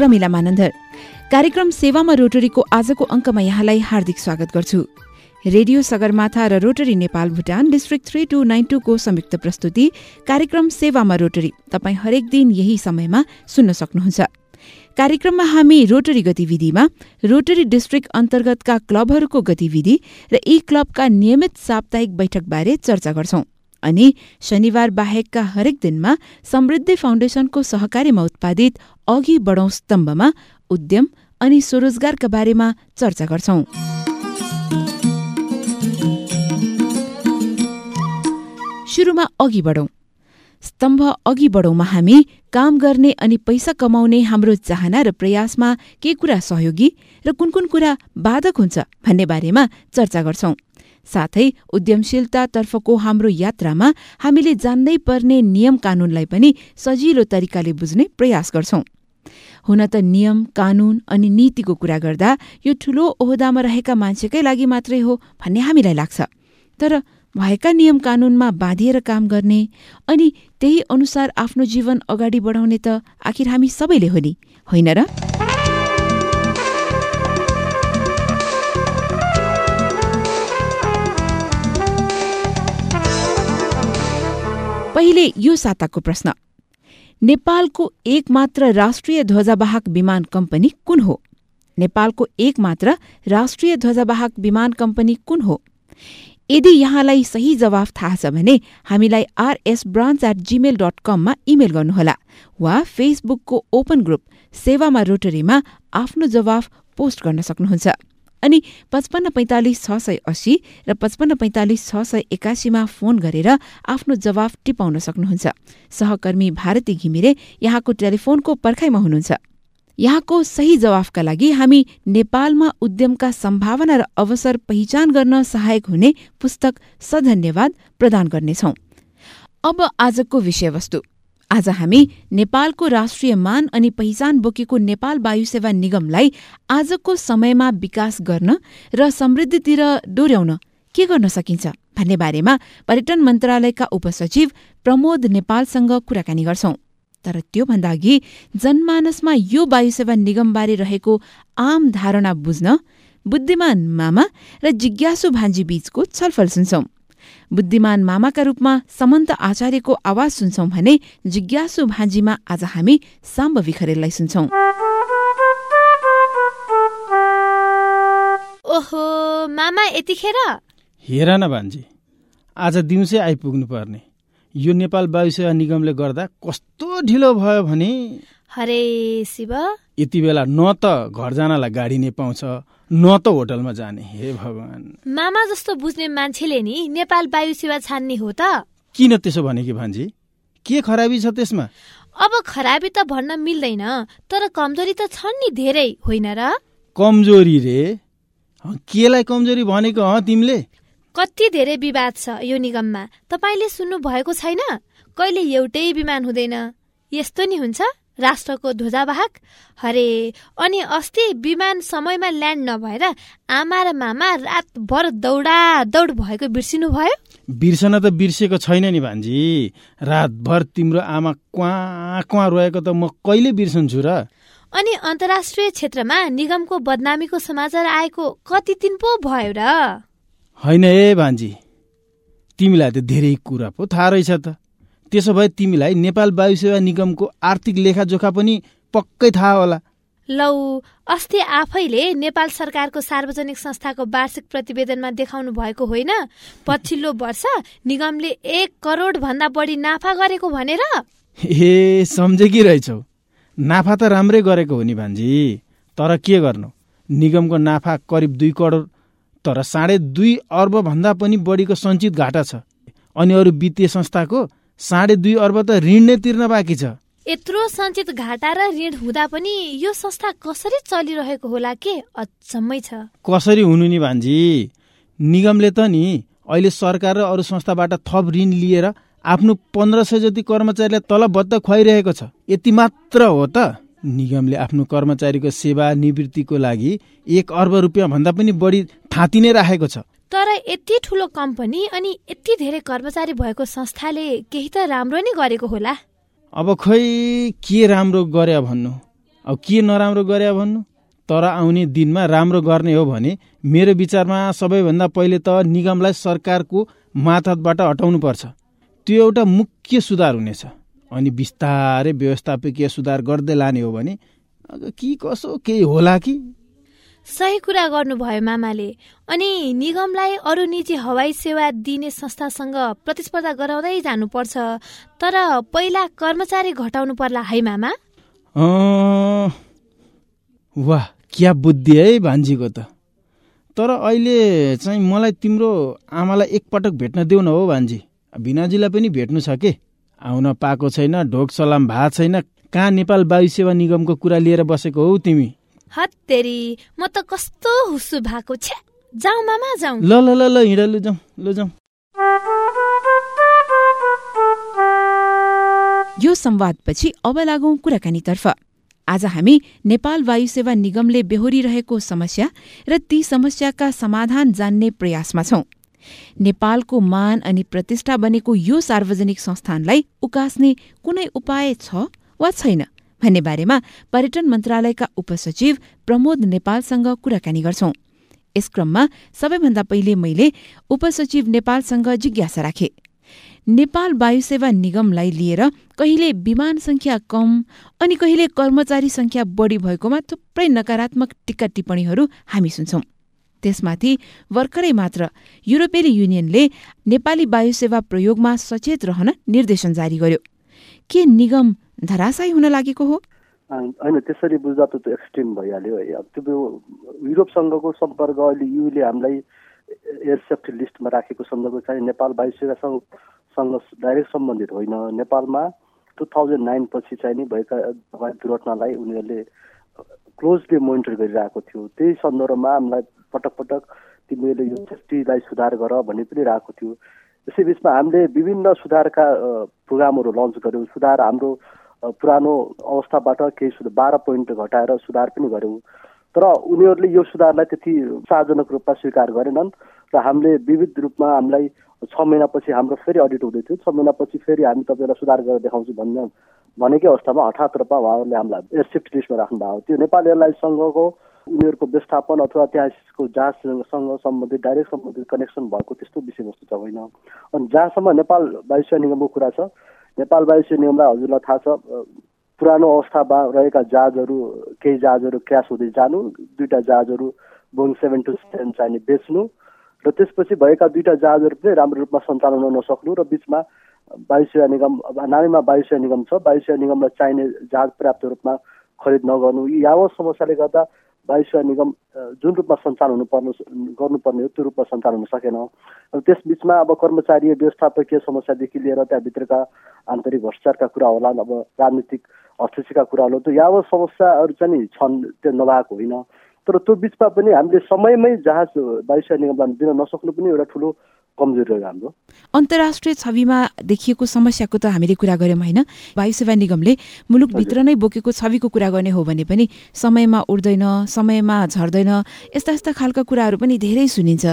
प्रमिला मानन्दर। कार्यक्रम सेवामा रोटरीको आजको अङ्कमा यहाँलाई हार्दिक स्वागत गर्छु। रेडियो सगरमाथा र Rotary Nepal Bhutan district three two nine टूको संयुक्त प्रस्तुति कार्यक्रम सेवामा रोटरी। तपाईँ हरेक दिन यही समयमा सुन्न सक्नुहुन्छ। कार्यक्रममा हामी रोटरी गतिविधिमा रोटरी डिस्ट्रिक्ट अन्तर्गतका क्लबहरूको गतिविधि र यी क्लबका नियमित साप्ताहिक बैठकबारे चर्चा गर्छौं। अनि शनिबार बाहेकका हरेक दिनमा समृद्धि फाउन्डेशनको सहकारीमा उत्पादित अघि बढौं स्तम्भमा उद्यम अनि स्वरोजगारका बारेमा चर्चा गर्छौं। सुरुमा अघि स्तम्भ अघि बढौँमा हामी काम गर्ने अनि पैसा कमाउने हाम्रो चाहना र प्रयासमा के कुरा सहयोगी र कुन कुन कुरा बाधक हुन्छ भन्ने बारेमा चर्चा गर्छौं। साथै उद्यमशीलतातर्फको हाम्रो यात्रामा हामीले जान्नै पर्ने नियम कानूनलाई पनि सजिलो तरिकाले बुझ्ने प्रयास गर्छौं। हुन त नियम कानून अनि नीतिको कुरा गर्दा यो ठूलो ओहदामा रहेका मान्छेकै लागि मात्रै हो भन्ने हामीलाई लाग्छ। तर भएका नियम कानूनमा बाँधिएर काम गर्ने अनि त्यही अनुसार आफ्नो जीवन अगाडि बढाउने त आखिर हामी सबैले हो नि होइन र? पहिले यो साताको प्रश्न। नेपालको एकमात्र राष्ट्रिय ध्वजावाहक विमान कम्पनी कुन हो? नेपालको एकमात्र राष्ट्रिय ध्वजावाहक विमान कम्पनी कुन हो? यदि यहाँलाई सही जवाफ थाहा छ भने हामीलाई RS branch at Gmail dot कममा इमेल गर्नुहोला वा फेसबुकको ओपन ग्रुप सेवामा रोटरीमा आफ्नो जवाफ पोस्ट गर्न सक्नुहुन्छ। अनि पचपन्न पैँतालिस छ सय अस्सी र पचपन्न पैँतालिस छ सय एकासीमा फोन गरेर आफ्नो जवाफ टिपाउन सक्नुहुन्छ। सहकर्मी भारती घिमिरे यहाँको टेलिफोनको पर्खाइमा हुनुहुन्छ। यहाँको सही जवाफका लागि हामी नेपालमा उद्यमका सम्भावना र अवसर पहिचान गर्न सहायक हुने पुस्तक सधन्यवाद प्रदान गर्नेछौ। अब आजको विषयवस्तु। आज हामी नेपालको राष्ट्रिय मान अनि पहिचान बोकेको नेपाल वायुसेवा निगमलाई आजको समयमा विकास गर्न र समृद्धितिर डोर्याउन के गर्न सकिन्छ भन्ने बारेमा पर्यटन मन्त्रालयका उपसचिव प्रमोद नेपालसँग कुराकानी गर्छौं। तर त्योभन्दा अघि जनमानसमा यो वायुसेवा निगमबारे रहेको आम धारणा बुझ्न बुद्धिमान मामा र जिज्ञासु भान्जी बीचको छलफल सुन्छौं। बुद्धिमान मामाका रूपमा समन्त आचार्यको आवाज सुन्छौं भने जिज्ञासु भान्जीमा आज हामी साम्ब विखरेललाई सुन्छौं। ओहो मामा यतिखेर? हेर न भान्जी आज दिउँसै आइपुग्नु पर्ने। यो नेपाल वायुसेवा निगमले गर्दा कस्तो ढिलो भयो भने? हरे शिव। यति बेला न त घर जानलाई गाडी नै पाउँछ न त होटलमा जाने हे भगवान। मामा जस्तो बुझ्ने मान्छेले नि नेपाल वायु सेवा छान्ने हो त। किन त्यसो भने कि भान्जी? के खराबी छ त्यसमा? अब खराबी त भन्न मिल्दैन तर कमजोरी त छन् नि धेरै होइन र? कमजोरी रे? केलाई कमजोरी भनेको ह तिमीले? कति धेरै विवाद छ यो निगममा। तपाईँले सुन्नु भएको छैन? कहिले एउटै विमान हुँदैन। यस्तो नि हुन्छ? राष्ट्रको ध्वजावाहक हरे अनि अस्ति विमान समयमा ल्यान्ड नभएर आमा र मामा रातभर दौडा दौड भएको बिर्सिनु भयो? बिर्सन त बिर्सेको छैन नि भान्जी। रातभर तिम्रो आमा क्वा क्वा रोएको त म कहिले बिर्सन्छु र? अनि अन्तर्राष्ट्रिय क्षेत्रमा निगमको बदनामीको समाचार आएको कति दिन पो भयो र? होइन ए भान्जी तिमीलाई त धेरै कुरा पो थाहा रहेछ त। त्यसो भए तिमीलाई नेपाल वायुसेवा निगमको आर्थिक लेखाजोखा पनि पक्कै थाहा होला। लौ अस्ति आफैले नेपाल सरकारको सार्वजनिक संस्थाको वार्षिक प्रतिवेदनमा देखाउनु भएको होइन? पछिल्लो वर्ष निगमले एक करोड भन्दा बढी नाफा गरेको भनेर? ए सम्झेकी रहेछौ? नाफा त राम्रै गरेको हो नि भान्जी। तर के गर्नु? निगमको नाफा करिब दुई करोड तर साढे दुई अर्ब भन्दा पनि बढीको सञ्चित घाटा छ। अनि अरू वित्तीय संस्थाको साढे दुई अर्ब त ऋण नै तिर्न बाँकी छ। यत्रो सञ्चित घाटा र ऋण हुँदा पनि यो संस्था कसरी चलिरहेको होला के अचम्मै छ। कसरी हुनु नि भान्जी? निगमले त नि अहिले सरकार र अरू संस्थाबाट थप ऋण लिएर आफ्नो पन्ध्र सय जति कर्मचारीलाई तलब भत्ता खुवाइरहेको छ। यति मात्र हो त। निगमले आफ्नो कर्मचारीको सेवा निवृत्तिको लागि एक अर्ब रुपियाँ भन्दा पनि बढी थाँती नै राखेको छ। तर यति ठुलो कम्पनी अनि यति धेरै कर्मचारी भएको संस्थाले केही त राम्रो नै गरेको होला। अब खै के राम्रो गरे भन्नु? अब के नराम्रो गरे भन्नु? तर आउने दिनमा राम्रो गर्ने हो भने मेरो विचारमा सबैभन्दा पहिले त निगमलाई सरकारको मातहतबाट हटाउनुपर्छ। त्यो एउटा मुख्य सुधार हुनेछ। अनि बिस्तारै व्यवस्थापकीय सुधार गर्दै लाने हो भने कि कसो केही होला कि? सही कुरा गर्नुभयो मामाले। अनि निगमलाई अरू निजी हवाई सेवा दिने संस्थासँग प्रतिस्पर्धा गराउँदै जानुपर्छ। तर पहिला कर्मचारी घटाउनु पर्ला है मामा? वाह क्या बुद्धि है भान्जीको त। तर अहिले चाहिँ मलाई तिम्रो आमालाई एकपटक भेट्न देऊ न हो भान्जी। भिनाजीलाई पनि भेट्नु छ के? आउन पाएको छैन ढोक सलाम भएको छैन। कहाँ नेपाल वायु सेवा निगमको कुरा लिएर बसेको हौ तिमी? हत्तेरी म त कस्तो हुस्सु भएको छ्या जाउँ मामा जाउँ। ल ल ल ल हिँड लु जाउँ लु जाउँ। यो संवादपछि अब लागौं कुराकानीतर्फ। आज हामी नेपाल वायु सेवा निगमले बेहोरिरहेको समस्या र ती समस्याका समाधान जान्ने प्रयासमा छौं। नेपालको मान अनि प्रतिष्ठा बनेको यो सार्वजनिक संस्थानलाई उकास्ने कुनै उपाय छ वा छैन? भन्ने बारेमा पर्यटन मन्त्रालयका उपसचिव प्रमोद नेपालसँग कुराकानी गर्छौं। यस क्रममा सबैभन्दा पहिले मैले उपसचिव नेपालसँग जिज्ञासा राखे। नेपाल वायुसेवा निगमलाई लिएर कहिले विमान संख्या कम अनि कहिले कर्मचारी संख्या बढी भएकोमा थुप्रै नकारात्मक टिक्का टिप्पणीहरू हामी सुन्छौं। त्यसमाथि भर्खरै मात्र युरोपेली युनियनले नेपाली वायुसेवा प्रयोगमा सचेत रहन निर्देशन जारी गर्यो। के निगम धराशयी हुन लागेको हो? होइन त्यसरी बुझ्दा त त्यो एक्सट्रिम भइहाल्यो है। अब त्यो युरोपसँगको सम्पर्क अहिले युले हामीलाई एयर सेफ्टी लिस्टमा राखेको सन्दर्भ चाहिँ नेपाल वायुसेवासँग डाइरेक्ट सम्बन्धित होइन। नेपालमा टु थाउजन्ड नाइन पछि चाहिँ नि भएका हवाई दुर्घटनालाई उनीहरूले क्लोजली मोनिटर गरिरहेको थियो। त्यही सन्दर्भमा हामीलाई पटक पटक तिमीले यो सेफ्टीलाई सुधार गर भन्ने पनि रहेको थियो। यसै बिचमा हामीले विभिन्न सुधारका प्रोग्रामहरू लन्च गऱ्यौँ सुधार हाम्रो पुरानो अवस्थाबाट केही सुधार बाह्र पोइन्ट घटाएर सुधार पनि गऱ्यौँ तर उनीहरूले यो सुधारलाई त्यति उत्साहजनक रूपमा स्वीकार गरेनन् र हामीले विविध रूपमा हामीलाई छ महिनापछि हाम्रो फेरि अडिट हुँदै थियो छ महिनापछि फेरि हामी तपाईँलाई सुधार गरेर देखाउँछु भन्ने भनेकै अवस्थामा हठात रूपमा उहाँहरूले हामीलाई एयरसिफ्ट लिस्टमा राख्नु भएको थियो। नेपाल एयरलाइन्ससँगको उनीहरूको व्यवस्थापन अथवा त्यहाँको जहाजसँग सम्बन्धित डाइरेक्ट सम्बन्धित कनेक्सन भएको त्यस्तो विषयवस्तु त होइन। अनि जहाँसम्म नेपाल वायुसेवा निगमको कुरा छ नेपाल वायुसेवा निगमलाई हजुरलाई थाहा छ पुरानो अवस्थामा रहेका जहाजहरू केही जहाजहरू क्रास हुँदै जानु दुईवटा जहाजहरू बोइङ सेभेन टू सेभेन चाहिने बेच्नु र त्यसपछि भएका दुईवटा जहाजहरू पनि राम्रो रूपमा सञ्चालन हुन नसक्नु र बिचमा वायुसेवा निगम नानीमा वायुसेवा निगम छ वायुसेवा निगमलाई चाहिने जहाज पर्याप्त रूपमा खरिद नगर्नु यी यावत समस्याले गर्दा वायुसेवा निगम जुन रूपमा सञ्चालन हुनुपर्ने गर्नुपर्ने हो त्यो रूपमा सञ्चालन हुन सकेन अब त्यसबिचमा अब कर्मचारी व्यवस्थापकीय समस्यादेखि लिएर त्यहाँभित्रका आन्तरिक भ्रष्टाचारका कुरा होला अब राजनीतिक हस्तक्षेपका कुरा होला त्यो यावत समस्याहरू चाहिँ छन् त्यो नभएको होइन। तर त्यो बिचमा पनि हामीले समयमै जहाज वायुसेवा निगमलाई दिन नसक्नु पनि एउटा ठुलो कमजोरी रह्यो हाम्रो अन्तर्राष्ट्रिय छविमा देखिएको समस्याको त हामीले कुरा गऱ्यौँ होइन वायुसेवा निगमले मुलुकभित्र नै बोकेको छविको कुरा गर्ने हो भने पनि समयमा उड्दैन समयमा झर्दैन यस्ता यस्ता खालका कुराहरू पनि धेरै सुनिन्छ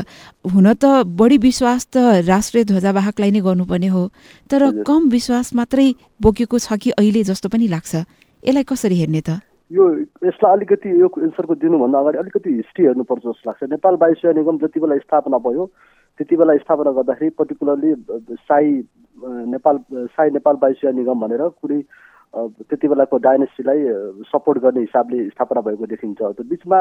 हुन त बढी विश्वास त राष्ट्रिय ध्वजावाहकलाई नै गर्नुपर्ने हो तर कम विश्वास मात्रै बोकेको छ कि अहिले जस्तो पनि लाग्छ यसलाई कसरी हेर्ने त यो यसलाई अलिकति यो एन्सरको दिनुभन्दा अगाडि अलिकति हिस्ट्री हेर्नुपर्छ जस्तो लाग्छ नेपाल वायुसेवा निगम जति बेला स्थापना भयो त्यति बेला स्थापना गर्दाखेरि पर्टिकुलरली साई नेपाल साई नेपाल वायुसेवा निगम भनेर कुनै त्यति बेलाको डाइनेस्टीलाई सपोर्ट गर्ने हिसाबले स्थापना भएको देखिन्छ। त्यो बिचमा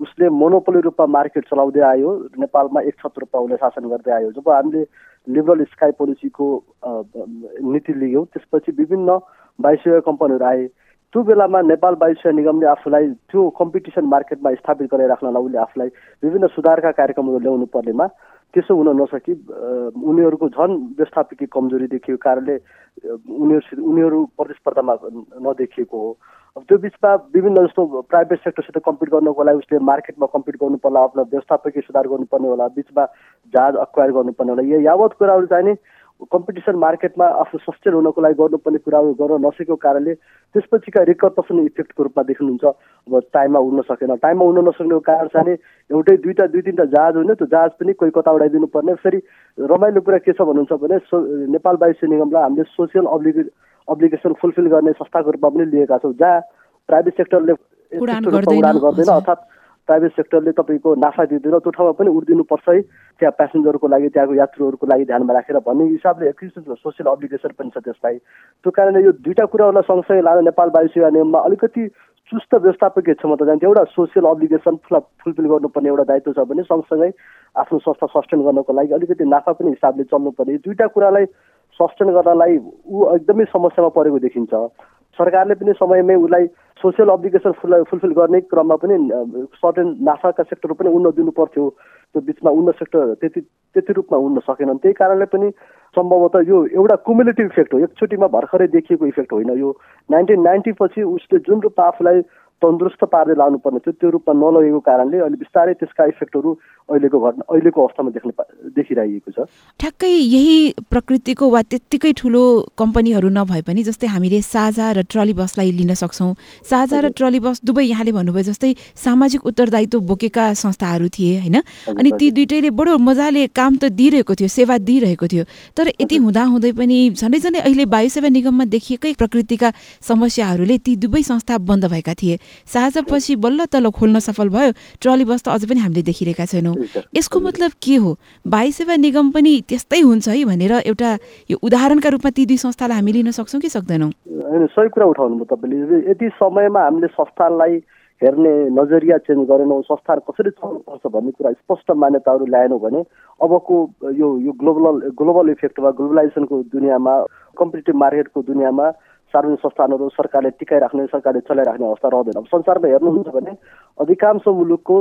उसले मोनोपोली रूपमा मार्केट चलाउँदै आयो नेपालमा एक छत्र रूपमा उसले शासन गर्दै आयो। जब हामीले लिबरल स्काई पोलिसीको नीति लियौँ त्यसपछि विभिन्न वायुसेवा कम्पनीहरू आए। त्यो बेलामा नेपाल वायुसेवा निगमले आफूलाई त्यो कम्पिटिसन मार्केटमा स्थापित गराइराख्नलाई उसले आफूलाई विभिन्न सुधारका कार्यक्रमहरू ल्याउनु पर्नेमा त्यसो हुन नसकी उनीहरूको झन् व्यवस्थापकीय कमजोरी देखिएको कारणले उनीहरूसित उनीहरू प्रतिस्पर्धामा नदेखिएको हो। अब त्यो बिचमा विभिन्न जस्तो प्राइभेट सेक्टरसित कम्पिट गर्नको लागि उसले मार्केटमा कम्पिट गर्नु पर्ला आफ्नो व्यवस्थापकीय सुधार गर्नुपर्ने होला बिचमा जहाज अक्वायर गर्नुपर्ने होला यो यावत कुराहरू चाहिँ नि कम्पिटिसन मार्केटमा आफू सस्टेन हुनको लागि गर्नुपर्ने कुराहरू गर्न नसकेको कारणले त्यसपछिका रिकर्पसन इफेक्टको रूपमा देख्नुहुन्छ। अब टाइममा उड्न सकेन। टाइममा उड्न नसक्नेको कारण चाहिँ एउटै दुईवटा दुई तिनवटा जहाज होइन त्यो जहाज पनि कोही कता उडाइदिनु पर्ने। फेरि रमाइलो कुरा के छ भन्नुहुन्छ भने सो नेपाल वायुसेवा निगमलाई हामीले सोसियल अब्लिगे अब्लिगेसन फुलफिल गर्ने संस्थाको रूपमा पनि लिएका छौँ जहाँ प्राइभेट सेक्टरले उडान गर्दैन अर्थात् प्राइभेट सेक्टरले तपाईँको नाफा दिँदैन त्यो ठाउँमा पनि उठिदिनुपर्छ है। त्यहाँ प्यासेन्जरको लागि त्यहाँको यात्रुहरूको लागि ध्यानमा राखेर भन्ने हिसाबले एक सोसियल अब्लिगेसन पनि छ त्यसलाई। त्यो कारणले यो दुईवटा कुराहरूलाई सँगसँगै लाँदा नेपाल वायु सेवा नियममा अलिकति चुस्त व्यवस्थापकीय क्षमता जान्छ। एउटा सोसियल अब्लिगेसन फुलफिल गर्नुपर्ने एउटा दायित्व छ भने सँगसँगै आफ्नो संस्था सस्टेन गर्नको लागि अलिकति नाफा पनि हिसाबले चल्नुपर्ने। दुईवटा कुरालाई सस्टेन गर्नलाई ऊ एकदमै समस्यामा परेको देखिन्छ। सरकारले पनि समयमै उसलाई सोसियल अब्लिगेसन फुल फुलफिल गर्ने क्रममा पनि सर्टेन नाफाका सेक्टर पनि उन्न दिनु पर्थ्यो त्यो बिचमा उन्न सेक्टर त्यति त्यति रूपमा उन्न सकेनन्। त्यही कारणले पनि सम्भवतः यो एउटा कुमुलेटिभ इफेक्ट हो। एकचोटिमा भर्खरै देखिएको इफेक्ट होइन यो। नाइन्टिन नाइन्टी पछि उसले जुन रूपमा आफूलाई तन्दुरुस्त पार्दै लानुपर्ने थियो। त्यो रूपमा नलगेको कारणले अहिले बिस्तारै त्यसका इफेक्टहरू अहिलेको घटना अहिलेको अवस्थामा देख्न देखिरहेको छ। ठ्याक्कै यही प्रकृतिको वा त्यत्तिकै ठुलो कम्पनीहरू नभए पनि जस्तै हामीले साझा र ट्रली बसलाई लिन सक्छौँ। साझा र ट्रली बस दुवै यहाँले भन्नुभयो जस्तै सामाजिक उत्तरदायित्व बोकेका संस्थाहरू थिए होइन? अनि ती दुइटैले बडो मजाले काम त दिइरहेको थियो सेवा दिइरहेको थियो। तर यति हुँदाहुँदै पनि झन्डै झन्डै अहिले वायु सेवा निगममा देखिएकै प्रकृतिका समस्याहरूले ती दुवै संस्था बन्द भएका थिए। साझापछि बल्ल तल खोल्न सफल भयो। ट्रली बस त अझै पनि हामीले देखिरहेका छैनौँ। यसको मतलब के हो? वायु सेवा निगम पनि त्यस्तै हुन्छ है भनेर एउटा यो उदाहरणका रूपमा ती दुई संस्थालाई हामी लिन सक्छौँ कि सक्दैनौँ? होइन सही कुरा उठाउनु तपाईँले। यति समयमा हामीले संस्थानलाई हेर्ने नजरिया चेन्ज गरेनौँ संस्थान कसरी चल्नुपर्छ भन्ने कुरा स्पष्ट मान्यताहरू ल्याएनौँ भने अबको यो यो ग्लोबल ग्लोबल इफेक्ट वा ग्लोबलाइजेसनको दुनियाँमा कम्पिटेटिभ मार्केटको दुनियाँमा सार्वजनिक संस्थानहरू सरकारले टिकाइराख्ने सरकारले चलाइराख्ने अवस्था रहँदैन अब संसारमा हेर्नुहुन्छ भने अधिकांश मुलुकको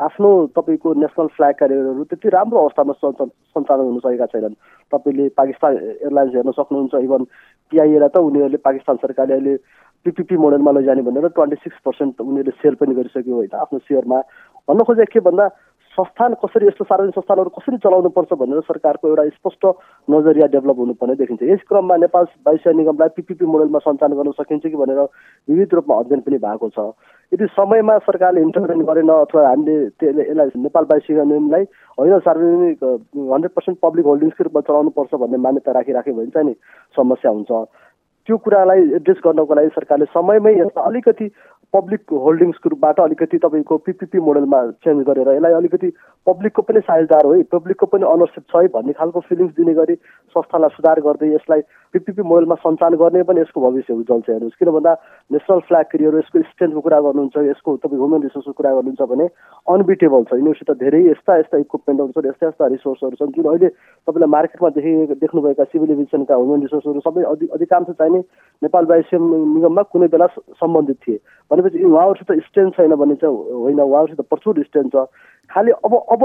आफ्नो तपाईँको नेसनल फ्ल्याग क्यारियरहरू त्यति राम्रो अवस्थामा सञ्चालन हुन सकेका छैनन् तपाईँले पाकिस्तान एयरलाइन्स हेर्न सक्नुहुन्छ इभन पिआइएलाई त उनीहरूले पाकिस्तान सरकारले अहिले पिपिपी मोडलमा लैजाने भनेर ट्वेन्टी सिक्स पर्सेन्ट उनीहरूले सेल पनि गरिसक्यो होइन आफ्नो सेयरमा भन्न खोजे के भन्दा संस्थान कसरी यस्तो सार्वजनिक संस्थानहरू कसरी चलाउनु पर्छ भनेर सरकारको एउटा स्पष्ट नजरिया डेभलप हुनुपर्ने देखिन्छ। यस क्रममा नेपाल वायुसेवा निगमलाई पिपिपी मोडलमा सञ्चालन गर्न सकिन्छ कि भनेर विविध रूपमा अध्ययन पनि भएको छ। यदि समयमा सरकारले इन्टरभेन गरेन अथवा हामीले यसलाई नेपाल वायुसेवा निगमलाई होइन सार्वजनिक हन्ड्रेड पर्सेन्ट पब्लिक होल्डिङ्सको रूपमा चलाउनुपर्छ भन्ने मान्यता राखिराख्यो भने चाहिँ नि समस्या हुन्छ। त्यो कुरालाई एड्रेस गर्नको लागि सरकारले समयमै यसलाई अलिकति पब्लिक होल्डिङ्सको रूपबाट अलिकति तपाईँको पिपिपी मोडलमा चेन्ज गरेर यसलाई अलिकति पब्लिकको पनि साझेदार हो पब्लिकको पनि अनरसिप छ है भन्ने खालको फिलिङ्स दिने गरी संस्थालाई सुधार गर्दै यसलाई पिपिपी मोडलमा सञ्चालन गर्ने पनि यसको भविष्य उज्जवल छ हेर्नुहोस्। किन भन्दा नेसनल फ्ल्याग क्रियर यसको स्ट्रेन्थको कुरा गर्नुहुन्छ यसको तपाईँ ह्युमन रिसोर्सको कुरा गर्नुहुन्छ भने अनबिटेबल छ। यिनीहरूसित धेरै यस्ता यस्ता इक्विपमेन्टहरू छन् यस्ता यस्ता रिसोर्सहरू छन् जुन अहिले तपाईँलाई मार्केटमा देखि देख्नुभएका सिभिल एभिएसनका ह्युमन रिसोर्सहरू सबै अधिकांश चाहिने नेपाल वायुसेम निगममा कुनै बेला सम्बन्धित थिए। भनेपछि उहाँहरूसित स्ट्रेन्थ छैन भने चाहिँ होइन उहाँहरूसित प्रचुर स्ट्रेन्थ छ। खालि अब अब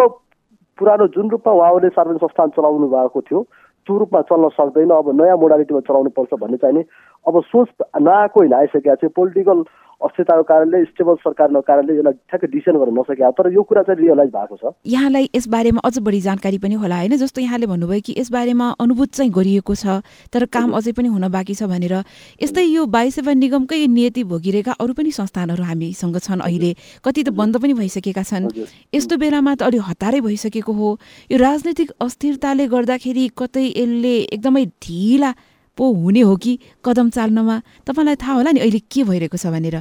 पुरानो जुन रूपमा उहाँहरूले सार्वजनिक संस्थान चलाउनु भएको थियो त्यो रूपमा चल्न सक्दैन। अब नयाँ मोडालिटीमा चलाउनु पर्छ भन्ने चाहिँ नि अब सोच नआएको होइन आइसकेका छ। पोलिटिकल अस्थिरताको कारणले स्टेबल सरकारको कारणले यसलाई ठ्याक्कै डिसिसन गर्न नसके तर यो कुरा चाहिँ रियलाइज भएको छ। यहाँलाई यसबारेमा अझ बढी जानकारी पनि होला होइन? जस्तो यहाँले भन्नुभयो कि यसबारेमा अनुभूत चाहिँ गरिएको छ तर काम अझै पनि हुन बाँकी छ भनेर। यस्तै यो वायु सेवा निगमकै नियति भोगिरहेका अरू पनि संस्थानहरू हामीसँग छन् अहिले। कति त बन्द पनि भइसकेका छन्। यस्तो बेलामा त अलि हतारै भइसकेको हो। यो राजनैतिक अस्थिरताले गर्दाखेरि कतै यसले एकदमै ढिला पो हुने हो कि कदम चाल्नमा? तपाईँलाई थाहा होला नि अहिले के भइरहेको छ भनेर।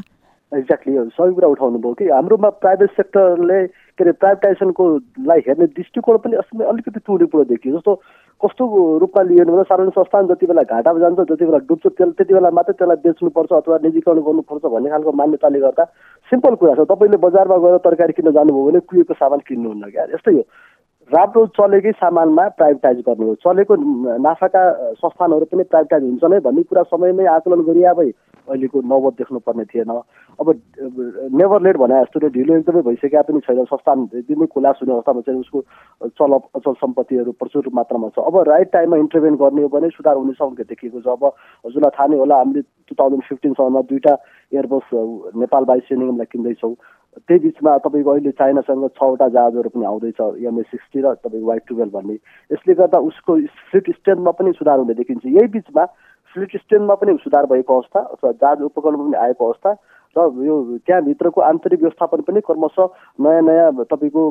एक्ज्याक्टली सही कुरा उठाउनु भयो कि। हाम्रोमा प्राइभेट सेक्टरले के अरे प्राइभेटाइजेसनको हेर्ने दृष्टिकोण पनि अस्ति अलिकति टुटेपुरो देखियो। जस्तो कस्तो रूपमा लियो भने सार्वजनिक संस्थान जति बेला घाटामा जान्छ जति बेला डुब्छ त्यसलाई त्यति बेला मात्रै त्यसलाई बेच्नुपर्छ अथवा निजीकरण गर्नुपर्छ भन्ने खालको मान्यताले गर्दा सिम्पल कुरा छ। तपाईँले बजारमा गएर तरकारी किन्न जानुभयो भने कुहिएको सामान किन्नुहुन्न क्या। यस्तै हो। राम्रो चलेकै सामानमा प्राइभेटाइज गर्नु हो। चलेको नाफाका संस्थानहरू पनि प्राइभेटाइज हुन्छ नै भन्ने कुरा समयमै आकलन गरिए भए अहिलेको नौबत देख्नुपर्ने थिएन। अब नेभर लेट भने जस्तो ढिलो एकदमै भइसकेका पनि छैन संस्थान एकदमै खुला हुने अवस्थामा चाहिँ उसको चल अचल सम्पत्तिहरू प्रचुर मात्रामा छ। अब राइट टाइममा इन्टरभेन गर्ने हो भने सुधार हुने सङ्केत देखिएको छ। अब हजुरलाई थाहा नै होला हामीले टु थाउजन्ड फिफ्टिनसम्ममा दुईवटा एयरबस नेपाल वायु निगमलाई किन्दैछौँ। त्यही बिचमा तपाईँको अहिले चाइनासँग छवटा जहाजहरू पनि आउँदैछ एमए सिक्सटी र तपाईँको वाइ टुवेल्भ भन्ने। यसले गर्दा उसको फ्लिट स्ट्रेन्थमा पनि सुधार हुने देखिन्छ। यही बिचमा फ्लिट स्ट्रेन्थमा पनि सुधार भएको अवस्था अथवा जहाज उपकरणमा पनि आएको अवस्था र यो त्यहाँभित्रको आन्तरिक व्यवस्थापन पनि क्रमशः नयाँ नयाँ तपाईँको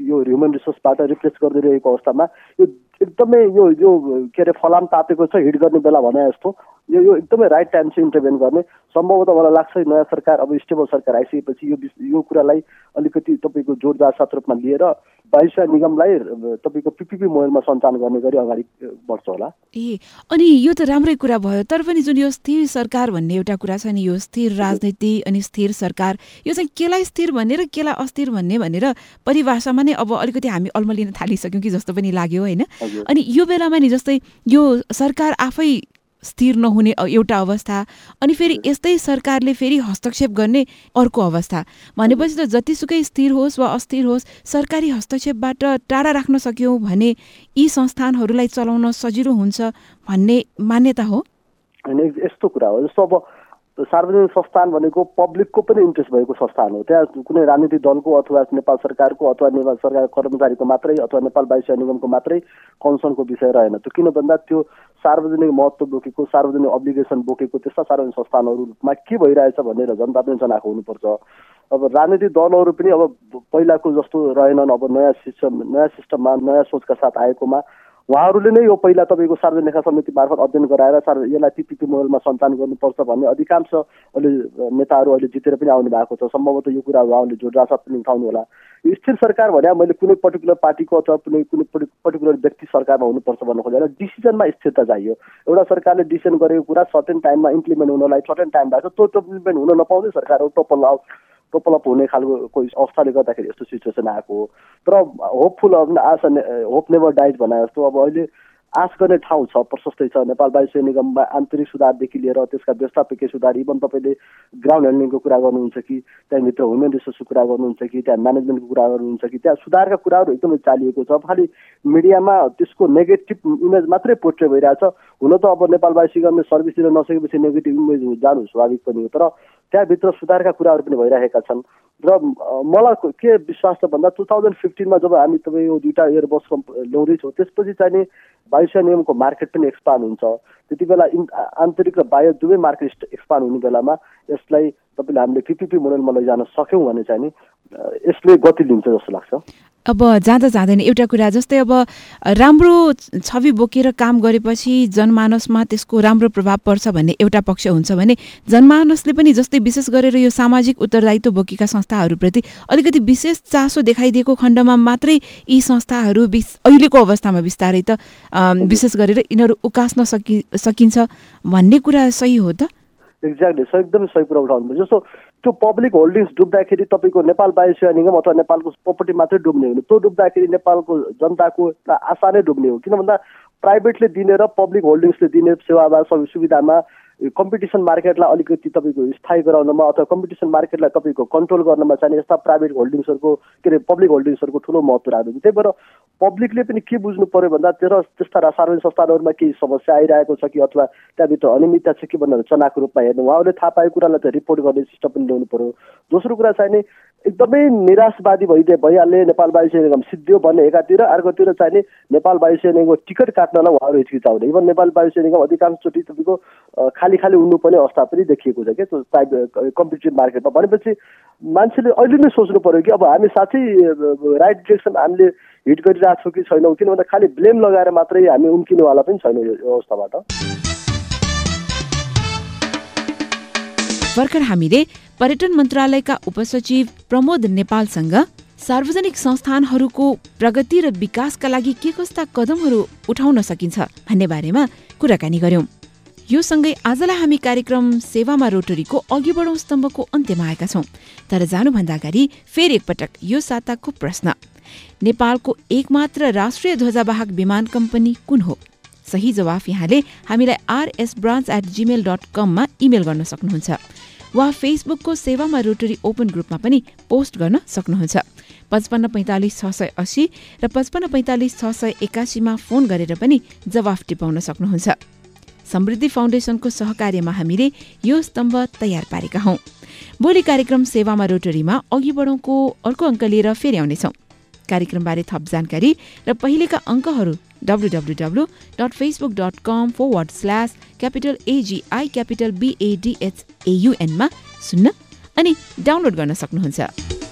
यो ह्युमन रिसोर्सबाट रिप्लेस गरिदिइरहेको अवस्थामा यो एकदमै यो यो के अरे फलाम तातेको छ हिट गर्ने बेला भने जस्तो यो यो एकदमै राइट टाइम चाहिँ इन्टरभेन गर्ने। सम्भवतः मलाई लाग्छ नयाँ सरकार अब स्टेबल सरकार आइसकेपछि यो यो कुरालाई अलिकति तपाईँको जोरदार साथ रूपमा लिएर वायुसेना निगमलाई तपाईँको पिपिपी मोडलमा सञ्चालन गर्ने गरी अगाडि बढ्छ होला। ए अनि यो त राम्रै कुरा भयो तर पनि जुन यो स्थिर सरकार भन्ने एउटा कुरा छ नि यो स्थिर राजनीति अनि स्थिर सरकार यो चाहिँ केलाई स्थिर भन्ने र केलाई अस्थिर भन्ने भनेर परिभाषामा नै अब अलिकति हामी अल्मलिन थालिसक्यौँ कि जस्तो पनि लाग्यो होइन? अनि यो बेलामा नि जस्तै यो सरकार आफै स्थिर नहुने एउटा अवस्था अनि फेरि यस्तै सरकारले फेरि हस्तक्षेप गर्ने अर्को अवस्था। भनेपछि त जतिसुकै स्थिर होस् वा अस्थिर होस् सरकारी हस्तक्षेपबाट टाढा राख्न सक्यौँ भने यी संस्थानहरूलाई चलाउन सजिलो हुन्छ भन्ने मान्यता हो? यस्तो कुरा हो। जस्तो अब सार्वजनिक संस्थान भनेको पब्लिकको पनि इन्ट्रेस्ट भएको संस्थान हो। त्यहाँ कुनै राजनीतिक दलको अथवा नेपाल सरकारको अथवा नेपाल सरकार कर्मचारीको मात्रै अथवा नेपाल वायु निगमको मात्रै कन्सर्नको विषय रहेन। त्यो किन भन्दा त्यो सार्वजनिक महत्त्व बोकेको सार्वजनिक अब्लिगेसन बोकेको त्यस्ता सार्वजनिक संस्थानहरूमा के भइरहेछ भनेर जनता पनि जनाएको हुनुपर्छ। अब राजनीतिक दलहरू पनि अब पहिलाको जस्तो रहेनन् अब नयाँ सिस्टम नयाँ सिस्टममा नयाँ सोचका साथ आएकोमा उहाँहरूले नै यो पहिला तपाईँको सार्वजनिक लेखा समिति मार्फत अध्ययन गराएर सार्व यसलाई पिपिपी मोडलमा सञ्चालन गर्नुपर्छ भन्ने अधिकांश अहिले नेताहरू अहिले जितेर पनि आउनु भएको छ। सम्भवतः यो कुरा उहाँले जोडरासाथ पनि उठाउनु होला। स्थिर सरकार भने मैले कुनै पर्टिकुलर पार्टीको अथवा कुनै कुनै पर्टिकुलर व्यक्ति सरकारमा हुनुपर्छ भन्नु खोजेर डिसिजनमा स्थिरता चाहियो। एउटा सरकारले डिसिजन गरेको कुरा सर्टेन टाइममा इम्प्लिमेन्ट हुनलाई सर्टेन टाइम भएको छ त्यो इम्प्लिमेन्ट हुन नपाउँदै सरकार टोपल टोपलअप हुने खालको कोही अवस्थाले गर्दाखेरि यस्तो सिचुएसन आएको हो। तर होपफुल आश होप नेभर डाइज भने जस्तो अब अहिले आश गर्ने ठाउँ छ प्रशस्तै छ। नेपाल वायु निगममा आन्तरिक सुधारदेखि लिएर त्यसका व्यवस्थापकीय सुधार इभन तपाईँले ग्राउन्ड ह्यान्डलिङको कुरा गर्नुहुन्छ कि त्यहाँभित्र ह्युमन रिसोर्सको कुरा गर्नुहुन्छ कि त्यहाँ म्यानेजमेन्टको कुरा गर्नुहुन्छ कि त्यहाँ सुधारका कुराहरू एकदमै चालिएको छ। खालि मिडियामा त्यसको नेगेटिभ इमेज मात्रै पोर्ट्रे भइरहेछ। हुन त अब नेपाल वायु निगमले सर्भिस दिन नसकेपछि नेगेटिभ इमेज जानु स्वाभाविक पनि हो। तर त्यहाँभित्र सुधारका कुराहरू पनि भइरहेका छन्। र मलाई के विश्वास छ भन्दा टु थाउजन्ड फिफ्टिनमा जब हामी तपाईँ यो दुइटा एयरबस ल्याउँदैछौँ त्यसपछि चाहिँ वायुसेना नियमको मार्केट पनि एक्सपान्ड हुन्छ। त्यति बेला आन्तरिक र बाह्य दुवै मार्केट एक्सपान्ड हुने बेलामा यसलाई तपाईँले हामीले पिपिपी मोडलमा लैजान सक्यौँ भने चाहिँ नि यसले गति लिन्छ जस्तो लाग्छ। अब जाँदा जाँदैन। एउटा कुरा जस्तै अब राम्रो छवि बोकेर काम गरेपछि जनमानसमा त्यसको राम्रो प्रभाव पर्छ भन्ने एउटा पक्ष हुन्छ भने जनमानसले पनि जस्तै विशेष गरेर यो सामाजिक उत्तरदायित्व बोकेका संस्थाहरूप्रति अलिकति विशेष चासो देखाइदिएको खण्डमा मात्रै यी संस्थाहरू अहिलेको अवस्थामा बिस्तारै त विशेष गरेर यिनीहरू उकास्न सकि सकिन्छ भन्ने कुरा सही हो त? एक्ज्याक्टली एकदमै सही कुरा उठाउनु जस्तो त्यो पब्लिक होल्डिङ्स डुब्दाखेरि तपाईँको नेपाल वायु सेवा निगम अथवा नेपालको प्रोपर्टी मात्रै डुब्ने हो त्यो डुब्दाखेरि नेपालको जनताको आशा नै डुब्ने हो। किन भन्दा प्राइभेटले दिने र पब्लिक होल्डिङ्सले दिने सेवामा सुविधामा कम्पिटिसन मार्केटलाई अलिकति तपाईँको स्थायी गराउनमा अथवा कम्पिटिसन मार्केटलाई तपाईँको कन्ट्रोल गर्नमा चाहिँ यस्ता प्राइभेट होल्डिङ्सहरूको के अरे पब्लिक होल्डिङ्सहरूको ठुलो महत्त्व राख्दछ। त्यही भएर पब्लिकले पनि के बुझ्नु पऱ्यो भन्दा तेह्र त्यस्ता सार्वजनिक संस्थानहरूमा केही समस्या आइरहेको छ कि अथवा त्यहाँभित्र अनियमितता छ कि भनेर चनाको रूपमा हेर्नु उहाँहरूले थाहा पाएको कुरालाई त रिपोर्ट गर्ने सिस्टम पनि ल्याउनु पऱ्यो दोस्रो कुरा चाहिँ नि एकदमै निराशवादी भइदिए भइहाल्ने नेपाल वायुसेना सिद्धियो भन्ने एकातिर अर्कोतिर चाहिने नेपाल वायुसेना निगमको टिकट काट्नलाई उहाँहरू हिचकिचाउने। इभन नेपाल वायुसेना निगम अधिकांशचोटि तपाईँको खाली खाली उड्नुपर्ने अवस्था पनि देखिएको छ क्या त्यो प्राइभेट कम्पिटेटिभ मार्केटमा भनेपछि मान्छेले अहिले नै सोच्नु पऱ्यो कि अब हामी साँच्चै राइट डिरेक्सन हामीले हिट गरिरहेको छौँ कि छैनौँ? किन भन्दा खालि ब्लेम लगाएर मात्रै हामी उम्किनेवाला पनि छैनौँ यो अवस्थाबाट। भर्खर हामीले पर्यटन मन्त्रालयका उपसचिव प्रमोद नेपालसँग सार्वजनिक संस्थानहरूको प्रगति र विकासका लागि के कस्ता कदमहरू उठाउन सकिन्छ भन्ने बारेमा कुराकानी गर्यौं यो सँगै आजलाई हामी कार्यक्रम सेवामा रोटरीको अघि बढौँ स्तम्भको अन्त्यमा आएका छौँ। तर जानुभन्दा अगाडि फेरि एकपटक यो साताको प्रश्न। नेपालको एकमात्र राष्ट्रिय ध्वजावाहक विमान कम्पनी कुन हो? सही जवाफ यहाँले हामीलाई RS branch at Gmail dot कममा इमेल गर्न सक्नुहुन्छ। वा फेसबुकको सेवामा रोटरी ओपन ग्रुपमा पनि पोस्ट गर्न सक्नुहुन्छ। पचपन्न पैँतालिस छ सय अस्सी र पचपन्न पैँतालिस छ सय एकासीमा फोन गरेर पनि जवाफ टिपाउन सक्नुहुन्छ। समृद्धि फाउन्डेसनको सहकार्यमा हामीले यो स्तम्भ तयार पारेका हौं। भोलि कार्यक्रम सेवामा रोटरीमा अघि बढौँको अर्को अङ्क लिएर फेरि आउनेछौँ। कार्यक्रमबारे थप जानकारी र पहिलेका अङ्कहरू W W W dot Facebook dot com forward slash capital AGI capital बिएडिएचएयुएनमा सुन्न अनि डाउनलोड गर्न सक्नुहुन्छ।